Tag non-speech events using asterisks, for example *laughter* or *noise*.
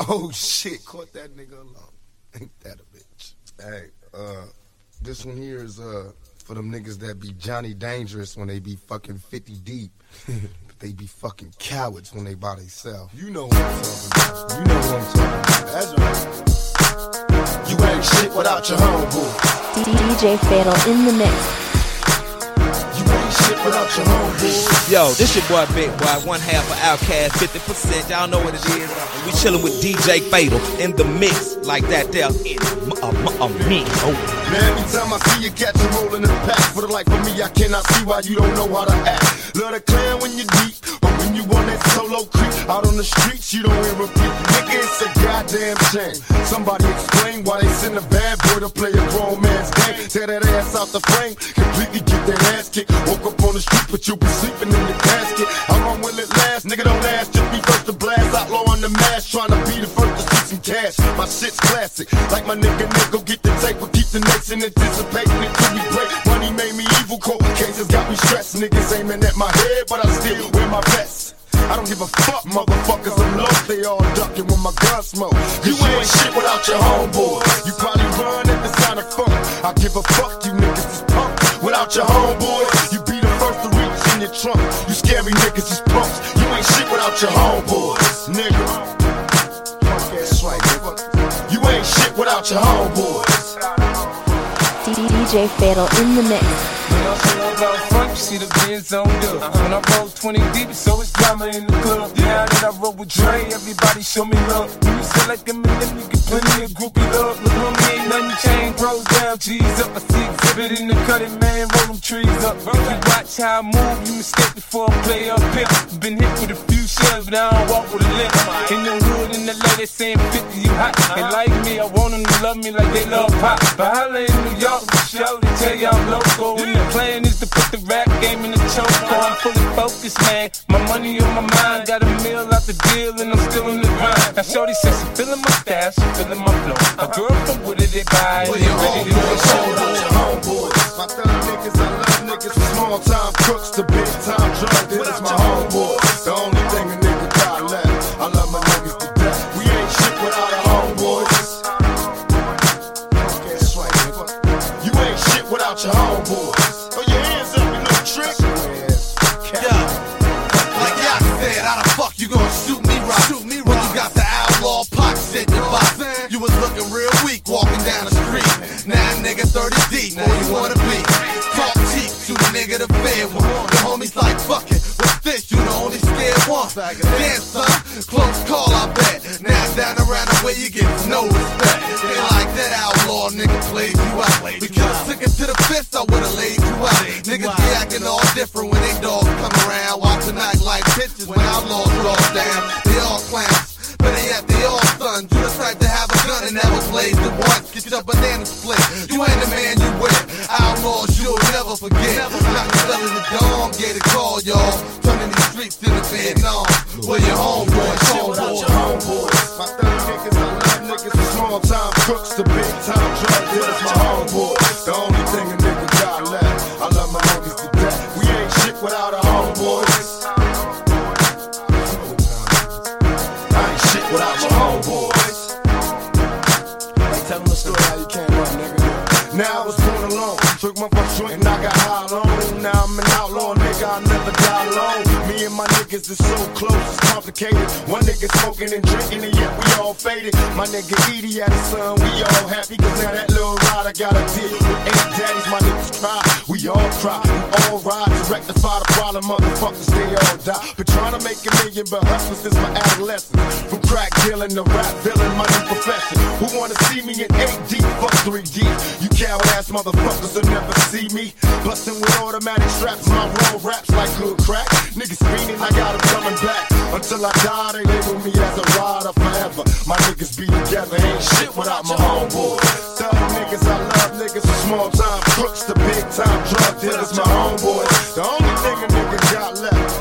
Oh shit, caught that nigga alone. Ain't that a bitch? Hey, uh, this one here is uh for them niggas that be Johnny Dangerous when they be fucking 50 deep. *laughs* but they be fucking cowards when they by themselves. You know what I'm talking about. You know what I'm talking about. That's right. You ain't shit without your homeboy. DJ Fatal in the mix. Yo, this your boy Big Boi, one half of OutKast, 50%. Y'all know what it is. We chilling with DJ Fatal in the mix like that there. A, mix. Oh. Man, every time I see you catch a rolling in the pack, for the life of me, I cannot see why you don't know how to act. Love the clan when you're deep, you on that solo creep, out on the streets, you don't hear a peep. Nigga, it's a goddamn shame. Somebody explain why they send a bad boy to play a grown man's game. Tear that ass out the frame, completely get that ass kicked. Woke up on the street, but you be sleeping in the casket. How long will it last? Nigga, don't ask, just be first to blast. Outlaw on the mask, trying to be the first to see some cash. My shit's classic, like my nigga nigga, get the the anticipating break. Money made me evil, cases got me stressed. Niggas aiming at my head, but I still wear my vest. I don't give a fuck, motherfuckers. I'm lost. They all ducking when my gun smoke. You ain't shit without your homeboy. You probably run at the sound of funk. I give a fuck, you niggas is punk. Without your homeboy, you be the first to reach in your trunk. You scary niggas is punks. You ain't shit without your homeboys, nigga. Ass right, nigga. You ain't shit without your homeboys. DJ Fatal in the mix. See the Benz on. When I roll 20 deep, so it's drama in the club. Now that I roll with Dre, everybody show me love. When you like them get plenty of groupie love. Look, homie, ain't nothing down, G's up. I see exhibit in the cutting, man, roll them trees up. You watch how I move, you mistake before I play up here. Been hit with a few shells, but I walk with a limp. In the hood, in the saying 50, you hot. And like me, I want love me like they love pop. But holla in New York, for show, they tell you I'm local. And the plan is to put the rap game in the choke. I'm fully focused, man. My money on my mind, got a meal out the deal, and I'm still in the grind. Now, Shorty says she feeling my style, she feeling my flow. A girl from Wooded, they buy, and they ready to go show. your homeboys. My thug niggas, I love niggas from small time crooks to big time drug dealers. My down the street. Now nigga 30 deep, where you wanna be? Talk cheap, shoot a nigga the fair one. The homies like fuck it. What's this? You the only scared one. Damn son, close call I bet. Now down around the way you get no respect. They like that outlaw nigga plays you out. We could've took it to the fist, I would've laid you out. Niggas be acting all different when they dogs come around. Watching act like bitches when outlaws draw down. They all clowns. To have a gun and never blaze the once. Get your banana split. You ain't the man you with. Outlaws you'll never forget. Not selling the dawn, get a call, y'all. Turning these streets into Vietnam. Where your homeboys, homeboys. homeboys. My thug niggas, I love niggas from small time crooks to big time drug dealers. My homeboys, the only thing a nigga got left. I love my niggas to death. We ain't shit without our homeboys. I ain't shit without my outlaw, nigga. I never die alone. Me and my niggas is so close, it's complicated. One nigga smoking and drinking, and yet we all faded. My nigga Edie had a son, we all happy. Cause now that little rider got a deal with eight daddies. My niggas cry, we all cry. We all ride rectify the problem. Motherfuckers, they all die. Been trying to make a million, but hustle since my adolescence. From crack dealing to rap villain, my new profession. Who wanna see me in 8D? Fuck 3D. You coward ass motherfuckers will never see me. Bustin' with automatic straps, my roll raps like good crack. Niggas fiending, I got 'em coming back. Until I die, they label me as a rider forever. My niggas be together, ain't shit without my homeboy. Thug niggas, I love niggas is small time crooks to big time drug dealers, my homeboys. The only thing a nigga got left